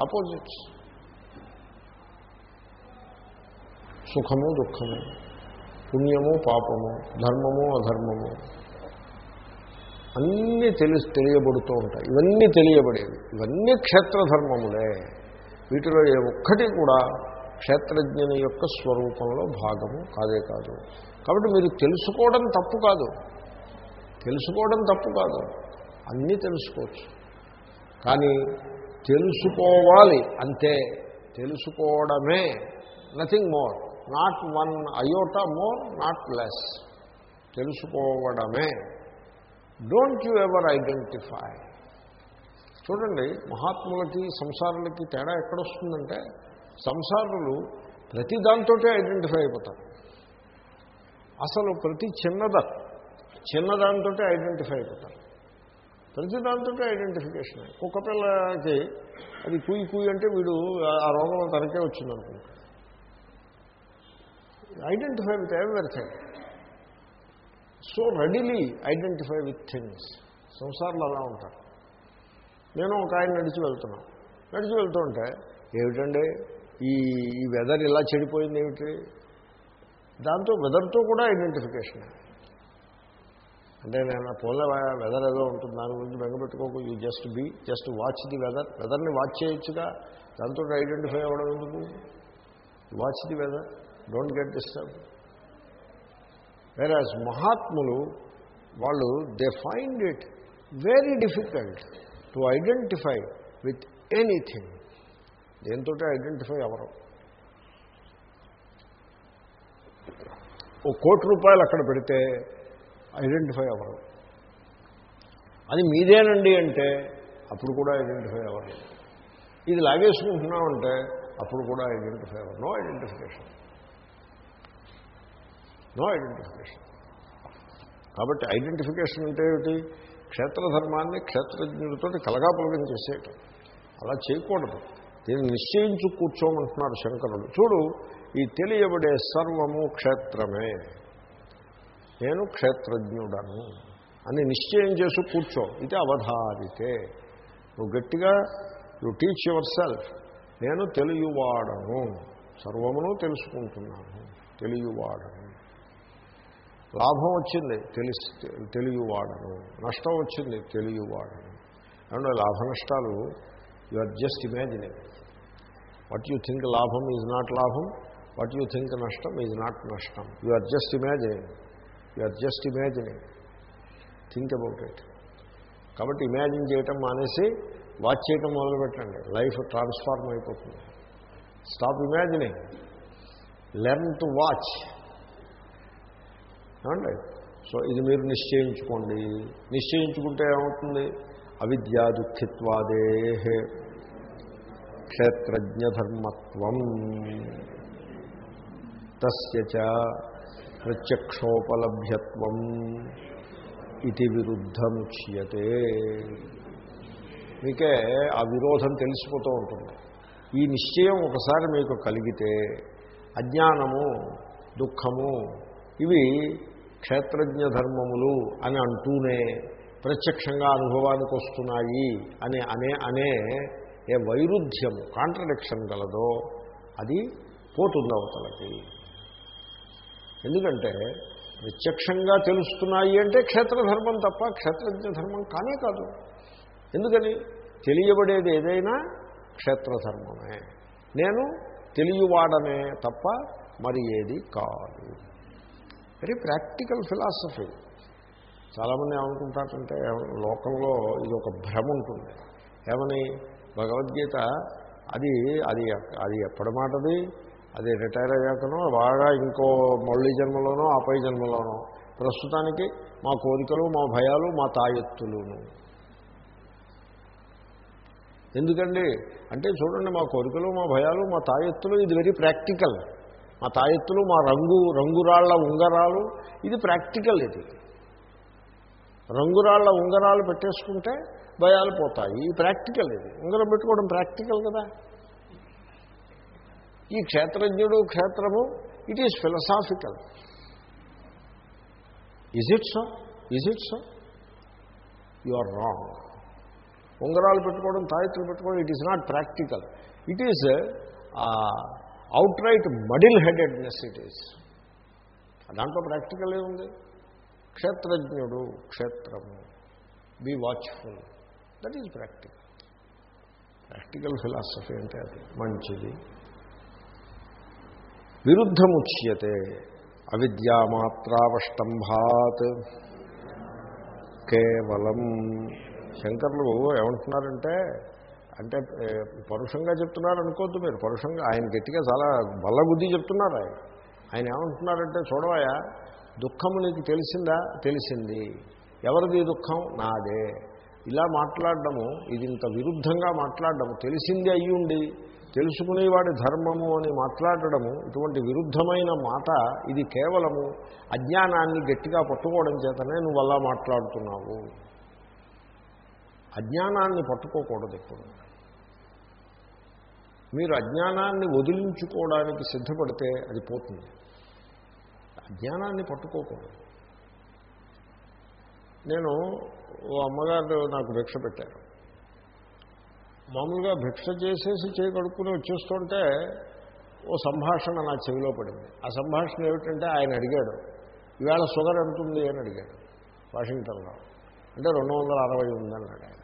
ఆపోజిట్స్ సుఖము దుఃఖము. పుణ్యము పాపము ధర్మము అధర్మము. అన్నీ తెలిసి తెలియబడుతూ ఉంటాయి. ఇవన్నీ తెలియబడేవి. ఇవన్నీ క్షేత్రధర్మములే. వీటిలో ఏ ఒక్కటి కూడా క్షేత్రజ్ఞని యొక్క స్వరూపంలో భాగము కాదే కాదు. కాబట్టి మీరు తెలుసుకోవడం తప్పు కాదు. తెలుసుకోవడం తప్పు కాదు. అన్నీ తెలుసుకోవచ్చు. కానీ తెలుసుకోవాలి అంతే తెలుసుకోవడమే nothing more. Not one iota more not less. తెలుసుకోవడమే. డోంట్ యు ఎవర్ ఐడెంటిఫై చూడండి మహాత్ములకి సంసారులకి తేడా ఎక్కడొస్తుందంటే సంసారులు ప్రతి దాంతో ఐడెంటిఫై అయిపోతారు. అసలు ప్రతి చిన్నద చిన్నదాంతో ఐడెంటిఫై అయిపోతారు. ప్రతి దాంతో ఐడెంటిఫికేషన్ కుక్క పిల్లకి అది కూయి కూయి అంటే వీడు ఆ రోగం తనకే వచ్చిందనుకుంటాడు identify with everything so readily identify with things సంసారంలో అలా ఉంటారు. నేను ఒక ఆయన నడిచి వెళ్తున్నాను నడిచి వెళ్తుంటే ఏమిటండి? ఈ ఈ వెదర్ ఇలా చెడిపోయింది ఏమిటి? దాంతో వెదర్తో కూడా ఐడెంటిఫికేషన్ అంటే నేను పోలే వెదర్ ఏదో ఉంటుంది. దాని గురించి బెంగపెట్టుకోకు you just be just watch the weather వెదర్ని watch చేయొచ్చుగా. దాంతో ఐడెంటిఫై అవ్వడం ఎందుకు? Watch the weather don't get disturb. Whereas మహాత్ములు వాళ్ళు they find it very difficult to identify with anything దేంతో ఐడెంటిఫై అవ్వరు. ఓ కోటి రూపాయలు అక్కడ పెడితే ఐడెంటిఫై అవ్వరు. అది మీదేనండి అంటే అప్పుడు కూడా ఐడెంటిఫై అవ్వరు. ఇది లాగేసుకుంటున్నామంటే అప్పుడు కూడా ఐడెంటిఫై అవ్వరు. No identification no identification. కాబట్టి ఐడెంటిఫికేషన్ అంటే ఏమిటి? క్షేత్రధర్మాన్ని క్షేత్రజ్ఞులతో కలగాపులగం చేసేయటం. అలా చేయకూడదు. దీన్ని నిశ్చయించు కూర్చోమంటున్నారు శంకరుడు. చూడు ఈ తెలియబడే సర్వము క్షేత్రమే. నేను క్షేత్రజ్ఞుడను. అని నిశ్చయం చేసి కూర్చో. ఇది అవధారితే. నువ్వు గట్టిగా యు టీచ్ యువర్ సెల్ఫ్ నేను తెలియవాడను. సర్వమును తెలుసుకుంటున్నాను. తెలియవాడను. లాభం వచ్చింది తెలిసి తెలియవాడను. నష్టం వచ్చింది తెలియవాడను. అండ్ లాభ నష్టాలు you are just imagining what you think లాభం ఈజ్ నాట్ లాభం వాట్ యూ థింక్ నష్టం ఈజ్ నాట్ నష్టం. You are just imagining you are just imagining think about it కాబట్టి ఇమాజిన్ చేయటం మానేసి వాచ్ చేయటం మొదలుపెట్టండి. లైఫ్ ట్రాన్స్ఫార్మ్ అయిపోతుంది. Stop imagining learn to watch ఏమండి? సో ఇది మీరు నిశ్చయించుకోండి. నిశ్చయించుకుంటే ఏమవుతుంది? అవిద్యా దుఃఖిత్వాదే క్షేత్రజ్ఞధర్మత్వం. తస్య ప్రత్యక్షోపలభ్యత్వం ఇది విరుద్ధముచ్యతే మీకే ఆ విరోధం తెలిసిపోతూ ఉంటుంది. ఈ నిశ్చయం ఒకసారి మీకు కలిగితే అజ్ఞానము దుఃఖము ఇవి క్షేత్రజ్ఞ ధర్మములు అని అంటూనే ప్రత్యక్షంగా అనుభవానికి వస్తున్నాయి అని అనే అనే ఏ వైరుధ్యము కాంట్రడిక్షన్ గలదో అది పోతుంది అవతలకి? ఎందుకంటే ప్రత్యక్షంగా తెలుస్తున్నాయి అంటే క్షేత్రధర్మం తప్ప క్షేత్రజ్ఞ ధర్మం కానే కాదు. ఎందుకని? తెలియబడేది ఏదైనా క్షేత్రధర్మమే. నేను తెలియవాడనే తప్ప మరి ఏది కాదు. Very practical philosophy. చాలామంది ఏమనుకుంటారంటే లోకంలో ఇది ఒక భ్రమ ఉంటుంది. ఏమని? భగవద్గీత అది అది అది ఎప్పటి మాటది? అది రిటైర్ అయ్యాకనో బాగా ఇంకో మళ్ళీ జన్మలోనో ఆపై జన్మలోనో. ప్రస్తుతానికి మా కోరికలు మా భయాలు మా తాయెత్తులును. ఎందుకండి? అంటే చూడండి మా కోరికలు మా భయాలు మా తాయెత్తులు ఇది వెరీ ప్రాక్టికల్. మా తాయెత్తులు మా రంగు రంగురాళ్ళ ఉంగరాలు ఇది ప్రాక్టికల్ ఇది. రంగురాళ్ళ ఉంగరాలు పెట్టేసుకుంటే భయాలు పోతాయి. ఇది ప్రాక్టికల్ ఇది. ఉంగరం పెట్టుకోవడం ప్రాక్టికల్ కదా. ఈ క్షేత్రజ్ఞుడు క్షేత్రము it is philosophical is it so is it so you are wrong ఉంగరాలు పెట్టుకోవడం తాయెత్తులు పెట్టుకోవడం it is not practical it is outright muddleheadedness it is దాంట్లో ప్రాక్టికల్ ఏముంది క్షేత్రజ్ఞుడు క్షేత్రము. Be watchful that is practical practical philosophy అంటే అది. మంచిది. విరుద్ధముచ్యతే. అవిద్యామాత్రావష్టంభాత్ కేవలం శంకర్లు ఏమంటున్నారంటే అంటే పరుషంగా చెప్తున్నారు అనుకోవద్దు మీరు. పరుషంగా ఆయన గట్టిగా చాలా బల్లబుద్ధి చెప్తున్నారు ఆయన. ఆయన ఏమంటున్నారంటే చూడవయా దుఃఖము నీకు తెలిసిందా? తెలిసింది. ఎవరిది దుఃఖం? నాదే. ఇలా మాట్లాడడము ఇది ఇంత విరుద్ధంగా మాట్లాడడము. తెలిసింది అయ్యుండి తెలుసుకునేవాడి ధర్మము అని మాట్లాడడము ఇటువంటి విరుద్ధమైన మాట ఇది కేవలము అజ్ఞానాన్ని గట్టిగా పట్టుకోవడం చేతనే నువ్వు అలా మాట్లాడుతున్నావు. అజ్ఞానాన్ని పట్టుకోకూడదు ఎప్పుడు. మీరు అజ్ఞానాన్ని వదిలించుకోవడానికి సిద్ధపడితే అది పోతుంది. అజ్ఞానాన్ని పట్టుకోకూడదు. నేను ఓ అమ్మగారు నాకు భిక్ష పెట్టారు. మామూలుగా భిక్ష చేసేసి చేకడుక్కుని వచ్చేస్తుంటే ఓ సంభాషణ నా చెవిలో పడింది. ఆ సంభాషణ ఏమిటంటే ఆయన అడిగాడు ఈవేళ షుగర్ ఎంత ఉంది? అని అడిగాడు వాషింగ్టన్లో. అంటే రెండు వందల అరవై ఉందన్నాడు ఆయన.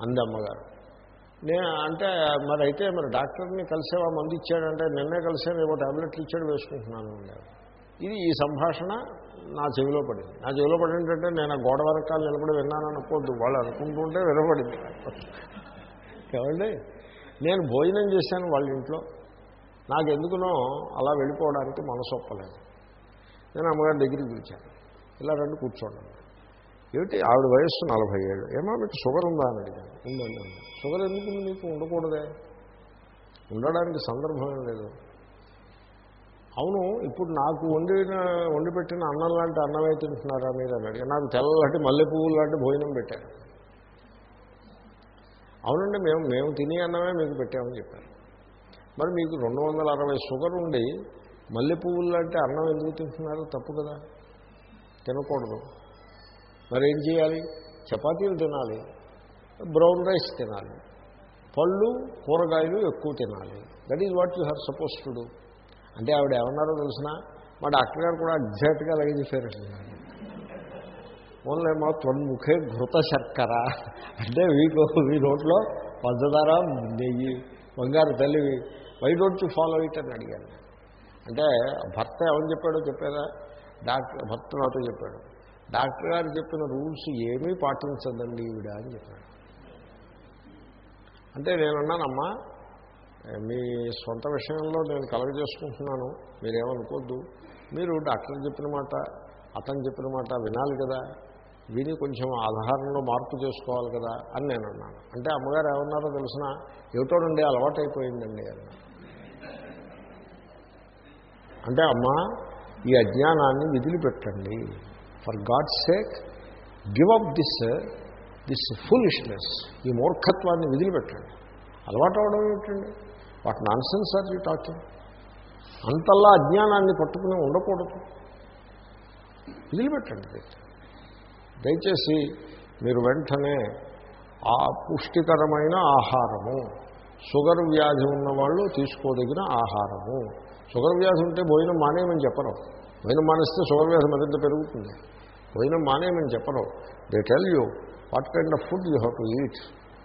అంది నేను నే అంటే మరి అయితే మరి డాక్టర్ని కలిసేవా? మంది ఇచ్చాడంటే నిన్నే కలిసాను ఏవో టాబ్లెట్లు ఇచ్చాడు వేసుకుంటున్నాను ఇది ఈ సంభాషణ నా చెవిలో పడింది. నా చెవిలో పడిందంటే నేను గోడ వరకాలు నిలబడి విన్నాను అనుకోవద్దు. వాళ్ళు అనుకుంటుంటే వినపడింది ఏమండి? నేను భోజనం చేశాను వాళ్ళ ఇంట్లో. నాకు ఎందుకునో అలా వెళ్ళిపోవడానికి మనసు ఒప్పలేదు. నేను అమ్మగారి దగ్గరికి పిలిచాను. ఇలా రండి కూర్చోండి ఏమిటి? ఆవిడ వయస్సు నలభై ఏళ్ళు. ఏమో మీకు షుగర్ ఉందా? అని అడిగాను. ఉందండి. ఉంది షుగర్ ఎందుకు మీకు ఉండకూడదే. ఉండడానికి సందర్భం ఏం లేదు. అవును ఇప్పుడు నాకు వండిన వండి పెట్టిన అన్నం లాంటి అన్నమే తింటున్నారా మీరు? అన్నాడు నాకు తెల్లటి మల్లె పువ్వులు లాంటి భోజనం పెట్టారు. అవునండి మేము మేము తినే అన్నమే మీకు పెట్టామని చెప్పారు. మరి మీకు రెండు వందల అరవై షుగర్ ఉండి మల్లె పువ్వులు లాంటి అన్నం ఎందుకు తింటున్నారు? తప్పు కదా. తినకూడదు. మరి ఏం చేయాలి? చపాతీలు తినాలి. బ్రౌన్ రైస్ తినాలి. పళ్ళు కూరగాయలు ఎక్కువ తినాలి. That is what you are suppose to do అంటే ఆవిడ ఏమన్నారో తెలిసిన? మా డాక్టర్ గారు కూడా ఎగ్జాక్ట్గా అలాగే చెప్పారు. ఓన్లీ మా త్వన్ముఖే ఘృత శర్కర. అంటే వీకు వీ నోట్లో పంచదార నెయ్యి బంగారు తల్లివి why don't you follow it అని అడిగాను అంటే భర్త ఏమని చెప్పాడో చెప్పారా? డాక్టర్ భర్త నాతో చెప్పాడు. డాక్టర్ గారు చెప్పిన రూల్స్ ఏమీ పాటించదండి ఈవిడ అని చెప్పాడు. అంటే నేనున్నానమ్మా మీ సొంత విషయంలో నేను కలగజేసుకుంటున్నాను మీరేమనుకోద్దు. మీరు డాక్టర్ చెప్పిన మాట అతను చెప్పిన మాట వినాలి కదా విని కొంచెం ఆధారంలో మార్పు చేసుకోవాలి కదా అని నేను అన్నాను అంటే అమ్మగారు ఏమన్నారో తెలిసిన ఏమిటోనండి అలవాటు అయిపోయిందండి అంటే అమ్మ ఈ అజ్ఞానాన్ని విదిలిపెట్టండి. For God sake give up this this foolishness ఈ మూర్ఖత్వాన్ని విదిలిపెట్టండి. అలవాటు అవడం ఏమిటండి? What nonsense are you talking? అంతల్లా అజ్ఞానాన్ని పట్టుకుని ఉండకూడదు. వదిలిపెట్టండి దయచేసి మీరు వెంటనే ఆ పుష్టికరమైన ఆహారము షుగర్ వ్యాధి ఉన్నవాళ్ళు తీసుకోదగిన ఆహారము. షుగర్ వ్యాధి ఉంటే భోజనం మానేయమని చెప్పరు. భోజనం మానేస్తే షుగర్ వ్యాధి మరింత పెరుగుతుంది. భోజనం మానేయమని చెప్పరు. They tell you what kind of food you have to eat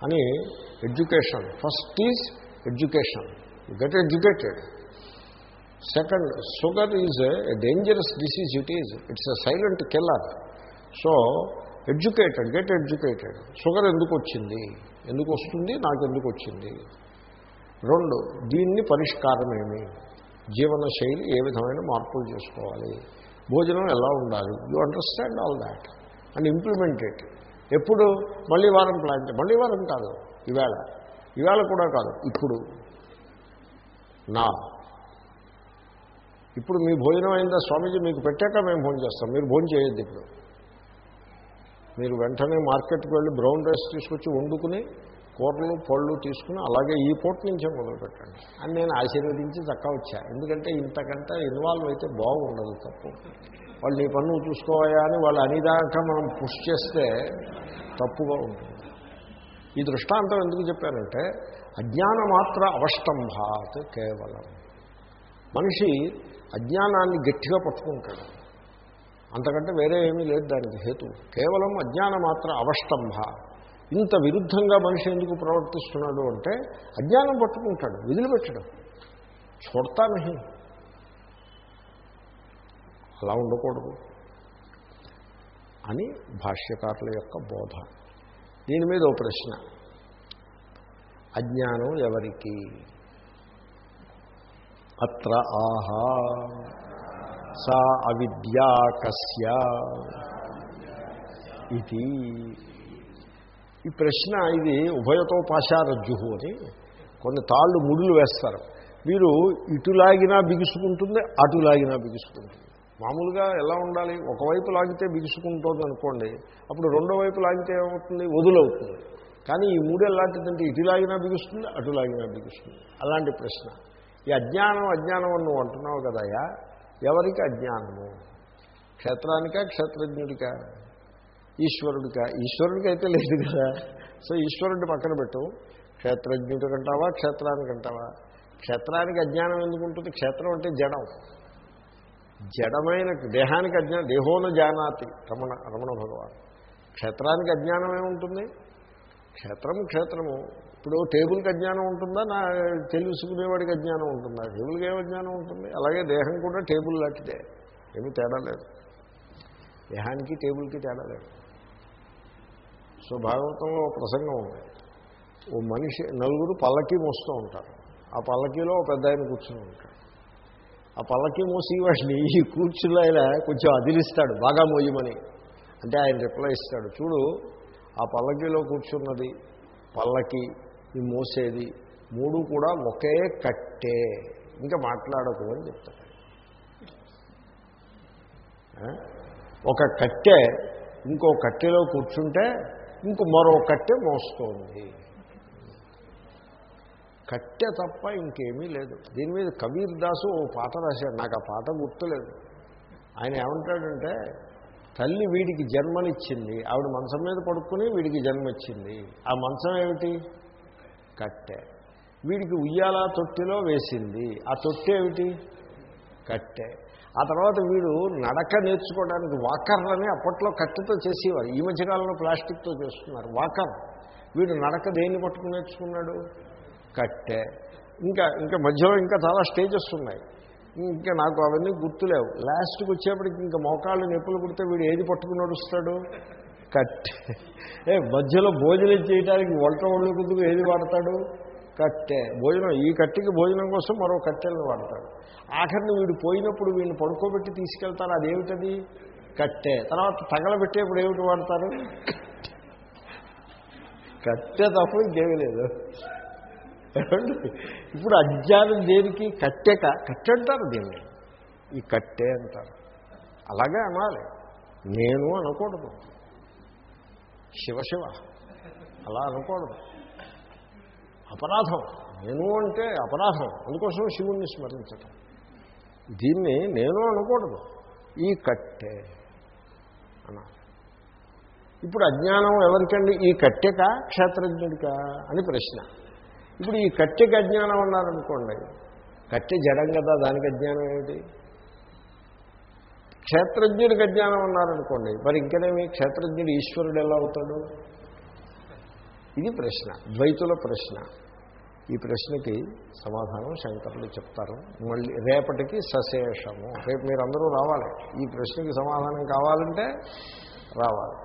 అని education first is education. You get educated second sugar is a dangerous disease it is it's a silent killer so educated get educated sugar ఎందుకు వచ్చింది? ఎందుకు వస్తుంది? నాకు ఎందుకు వచ్చింది? రెండు దీన్ని పరిష్కారం ఏమి? జీవన శైలి ఏ విధమైన మార్పులు చేసుకోవాలి? భోజనం ఎలా ఉండాలి? You understand all that and implement it ఎప్పుడు? మళ్ళీ వారం ప్లాన్ మళ్ళీ వారం కాదు. ఈవేళ ఈవేళ కూడా కాదు. ఇప్పుడు. నా. ఇప్పుడు మీ భోజనం అయిందా? స్వామీజీ మీకు పెట్టాక మేము భోజనం చేస్తాం. మీరు భోజనం చేయొద్దు ఇప్పుడు. మీరు వెంటనే మార్కెట్కి వెళ్ళి బ్రౌన్ రైస్ తీసుకొచ్చి వండుకుని కూరలు పళ్ళు తీసుకుని అలాగే ఈ పూట నుంచే మొదలుపెట్టండి అని నేను ఆశీర్వదించి చక్క వచ్చా. ఎందుకంటే ఇంతకంటే ఇన్వాల్వ్ అయితే బాగుండదు తప్పు. వాళ్ళు నీ పన్ను చూసుకోవాయా అని వాళ్ళు అనేదాకా మనం పుష్ చేస్తే తప్పుగా ఉంటుంది. ఈ దృష్టాంతం ఎందుకు చెప్పారంటే అజ్ఞాన మాత్ర అవష్టంభాత్ కేవలం. మనిషి అజ్ఞానాన్ని గట్టిగా పట్టుకుంటాడు. అంతకంటే వేరే ఏమీ లేదు దానికి హేతు. కేవలం అజ్ఞాన మాత్ర అవష్టంభ ఇంత విరుద్ధంగా మనిషి ఎందుకు ప్రవర్తిస్తున్నాడు అంటే అజ్ఞానం పట్టుకుంటాడు విదిలిపెట్టడం చూడతా నహి. అలా ఉండకూడదు అని భాష్యకారుల యొక్క బోధ. దీని మీద ఓ ప్రశ్న. అజ్ఞానం ఎవరికి? అత్ర ఆహా. సా అవిద్యా కస్య. ఇది. ఈ ప్రశ్న ఇది ఉభయతో పాశారజ్జు అని కొన్ని తాళ్ళు ముడులు వేస్తారు. మీరు ఇటులాగినా బిగుసుకుంటుంది అటులాగినా బిగుసుకుంటుంది. మామూలుగా ఎలా ఉండాలి? ఒకవైపు లాగితే బిగుసుకుంటుంది అనుకోండి అప్పుడు రెండో వైపు లాగితే ఏమవుతుంది? వదులవుతుంది. కానీ ఈ మూడు ఎలాంటిదంటే ఇటులాగినా బిగుస్తుంది అటు లాగినా బిగుస్తుంది. అలాంటి ప్రశ్న. ఈ అజ్ఞానం అజ్ఞానం అని నువ్వు అంటున్నావు కదయ్యా ఎవరికి అజ్ఞానము? క్షేత్రానికా క్షేత్రజ్ఞుడికా? ఈశ్వరుడికా? ఈశ్వరుడికి అయితే లేదు కదా. సో ఈశ్వరుడిని పక్కన పెట్టు. క్షేత్రజ్ఞుడి కంటావా క్షేత్రానికి అంటావా క్షేత్రానికి అజ్ఞానం ఎందుకు ఉంటుంది? క్షేత్రం అంటే జడం. జడమైన దేహానికి అజ్ఞానం దేహోన జానాతి రమణ రమణ భగవాన్. క్షేత్రానికి అజ్ఞానం ఏముంటుంది? క్షేత్రము క్షేత్రము. ఇప్పుడు టేబుల్కి అజ్ఞానం ఉంటుందా? నా తెలుసుకునేవాడికి అజ్ఞానం ఉంటుందా? టేబుల్కి ఏం అజ్ఞానం ఉంటుంది? అలాగే దేహం కూడా టేబుల్ లాంటిదే. ఏమీ తేడా లేదు. దేహానికి టేబుల్కి తేడా లేదు. సో భాగవతంలో ఒక ప్రసంగం ఉంది. ఓ మనిషి నలుగురు పల్లకీ మోస్తూ ఉంటారు. ఆ పల్లకీలో ఒక పెద్ద ఆయన కూర్చుని ఉంటాడు. ఆ పల్లకి మోసి వాడిని. ఈ కూర్చుని ఆయన కొంచెం అదిలిస్తాడు బాగా మోయమని. అంటే ఆయన రిప్లై ఇస్తాడు చూడు ఆ పల్లకీలో కూర్చున్నది పల్లకి ఈ మోసేది మూడు కూడా ఒకే కట్టే. ఇంకా మాట్లాడకు అని చెప్తాడు. ఒక కట్టె ఇంకో కట్టెలో కూర్చుంటే ఇంకో మరో కట్టె మోస్తోంది. కట్టె తప్ప ఇంకేమీ లేదు. దీని మీద కబీర్ దాసు ఓ పాట రాశాడు. నాకు ఆ పాట గుర్తులేదు. ఆయన ఏమంటాడంటే తల్లి వీడికి జన్మనిచ్చింది. ఆవిడ మంచం మీద పడుకుని వీడికి జన్మ ఇచ్చింది ఆ మంచం ఏమిటి? కట్టె. వీడికి ఉయ్యాల తొట్టిలో వేసింది. ఆ తొట్టి ఏమిటి? కట్టె. ఆ తర్వాత వీడు నడక నేర్చుకోవడానికి వాకర్లని అప్పట్లో కట్టెతో చేసేవారు. ఈ మధ్యకాలంలో ప్లాస్టిక్తో చేస్తున్నారు. వాకర్. వీడు నడక దేన్ని పట్టుకుని నేర్చుకున్నాడు? కట్టె. ఇంకా ఇంకా మధ్యలో ఇంకా చాలా స్టేజెస్ ఉన్నాయి. ఇంకా నాకు అవన్నీ గుర్తులేవు. లాస్ట్కి వచ్చేప్పటికి ఇంకా మోకాళ్ళు నొప్పులు కుడితే వీడు ఏది పట్టుకుని నడుస్తాడు? కట్టె. ఏ మధ్యలో భోజనం చేయడానికి వంట ఒళ్ళు కుదుకు ఏది వాడతాడు? కట్టె. భోజనం ఈ కట్టెకి భోజనం కోసం మరో కట్టెలను వాడతాడు. ఆఖరిని వీడు పోయినప్పుడు వీడిని పడుకోబెట్టి తీసుకెళ్తారు. అదేమిటది? కట్టె. తర్వాత తగలబెట్టేప్పుడు ఏమిటి వాడతారు? కట్టె తప్ప ఇంకేమీ లేదు. ఇప్పుడు అజ్ఞానం దేనికి? కట్టెక. కట్టె అంటారు దీన్ని. ఈ కట్టే అంటారు. అలాగే అనాలి. నేను అనకూడదు. శివ శివ. అలా అనకూడదు. అపరాధం. నేను అంటే అపరాధం. అందుకోసం శివుణ్ణి స్మరించటం. దీన్ని నేను అనకూడదు. ఈ కట్టె అనాలి. ఇప్పుడు అజ్ఞానం ఎవరికండి? ఈ కట్టెక? క్షేత్రజ్ఞుడికా? అని ప్రశ్న. ఇప్పుడు ఈ కట్టెకి అజ్ఞానం అన్నారనుకోండి కట్టె జడం కదా దానికి అజ్ఞానం ఏమిటి? క్షేత్రజ్ఞుడికి అజ్ఞానం అన్నారనుకోండి మరి ఇంకనేమి? క్షేత్రజ్ఞుడు ఈశ్వరుడు ఎలా అవుతాడు? ఇది ప్రశ్న ద్వైతుల ప్రశ్న. ఈ ప్రశ్నకి సమాధానం శంకరులు చెప్తారు. మళ్ళీ రేపటికి సశేషము. రేపు మీరందరూ రావాలి. ఈ ప్రశ్నకి సమాధానం కావాలంటే రావాలి.